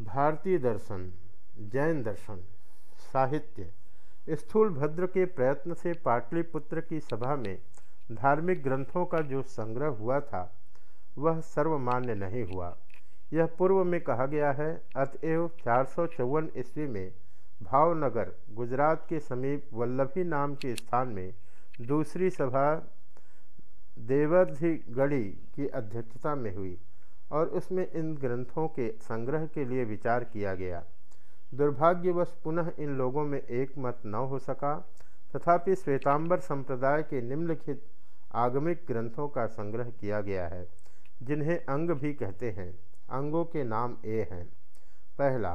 भारतीय दर्शन, जैन दर्शन, साहित्य, स्थूल भद्र के प्रयत्न से पाटलिपुत्र की सभा में धार्मिक ग्रंथों का जो संग्रह हुआ था, वह सर्वमान्य नहीं हुआ। यह पूर्व में कहा गया है अतएव चार सौ चौवन ईस्वी में भावनगर, गुजरात के समीप वल्लभी नाम के स्थान में दूसरी सभा देवधिगढ़ी की अध्यक्षता में हुई। और उसमें इन ग्रंथों के संग्रह के लिए विचार किया गया। दुर्भाग्यवश पुनः इन लोगों में एक मत न हो सका। तथापि श्वेतांबर संप्रदाय के निम्नलिखित आगमिक ग्रंथों का संग्रह किया गया है, जिन्हें अंग भी कहते हैं। अंगों के नाम ए हैं। पहला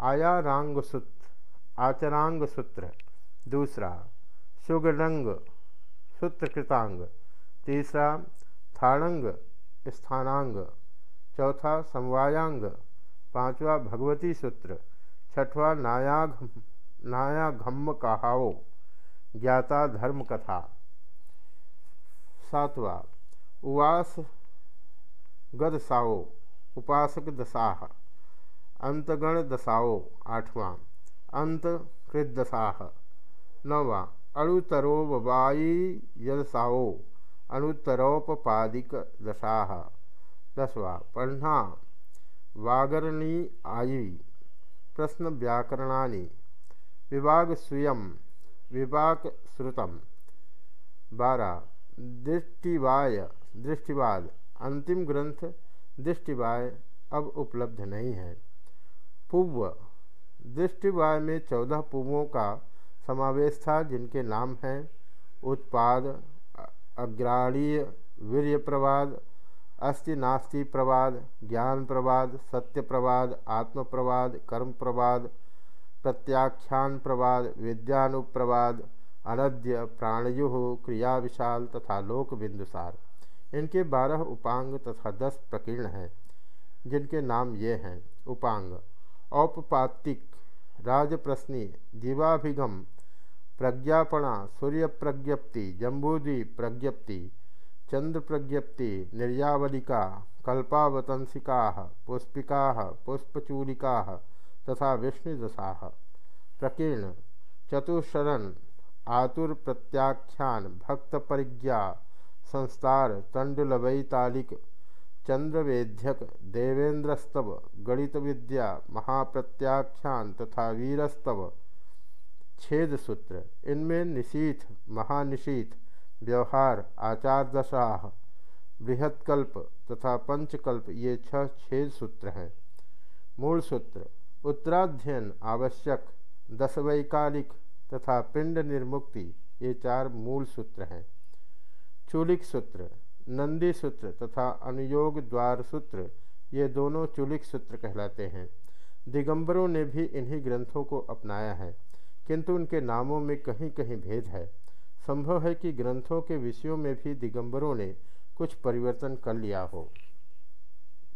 आयारांग सूत्र आचरांग सूत्र दूसरा, सुगरंग, सूत्रकृतांग। तीसरा थाणंग स्थानांग। चौथा समवायांग। पांचवा भगवती सूत्र। छठवा नायाघ नायाघम्म कहाओ ज्ञाता धर्म कथा सातवा। उवास गदसाओ उपासक दशाह अंतगण दशाओ आठवां। अंत कृदशाह नौवा अणुतरो वबाई यदसाओ अणुतरोपादिक दशा दसवा पढ़ना वागरणी आयु प्रश्न व्याकरणानि विभाग स्वयं विभाग श्रुतम बारह दृष्टिवाय, दृष्टिवाद, अंतिम ग्रंथ, दृष्टिवाय अब उपलब्ध नहीं है। पूर्व, दृष्टिवाय में चौदह पूर्वों का समावेश था जिनके नाम हैं उत्पाद अग्राणीय वीर्य प्रवाद अस्ति नास्ति प्रवाद, ज्ञान प्रवाद, सत्य प्रवाद आत्म प्रवाद कर्म प्रवाद, प्रत्याख्यान प्रवाद, विद्यानुप्रवाद, अनद्य प्राणयु क्रिया विशाल तथा लोक बिंदुसार इनके बारह उपांग तथा दस प्रकीर्ण हैं, जिनके नाम ये हैं। उपांग औपपातिक राजप्रश्नी जीवाभिगम प्रज्ञापणा सूर्य प्रज्ञप्ति जम्बूदी प्रज्ञप्ति चंद्र प्रज्ञप्ति निर्यावलिका, कल्पावतंसिका, पुष्पिका, पुष्पचूलिका तथा विष्णुदशा। प्रकीर्ण, चतुशरण आतुर प्रत्याख्यान भक्त परिज्ञा संस्तार, तंडुलवैतालिक, चंद्रवेद्यक, देवेंद्रस्तव गणित विद्या महाप्रत्याख्यान तथा वीरस्तव। छेद सूत्र इनमें निशीथ, महानिशीथ, व्यवहार आचार दशा बृहत्कल्प तथा पंचकल्प ये छह छेद सूत्र हैं। मूल सूत्र, उत्तराध्ययन आवश्यक दसवैकालिक तथा पिंड निर्मुक्ति ये चार मूल सूत्र हैं। चूलिक सूत्र, नंदी सूत्र तथा अनुयोग द्वार सूत्र ये दोनों चुलिक सूत्र कहलाते हैं। दिगंबरों ने भी इन्हीं ग्रंथों को अपनाया है। किंतु उनके नामों में कहीं कहीं भेद है। संभव है कि ग्रंथों के विषयों में भी दिगंबरों ने कुछ परिवर्तन कर लिया हो।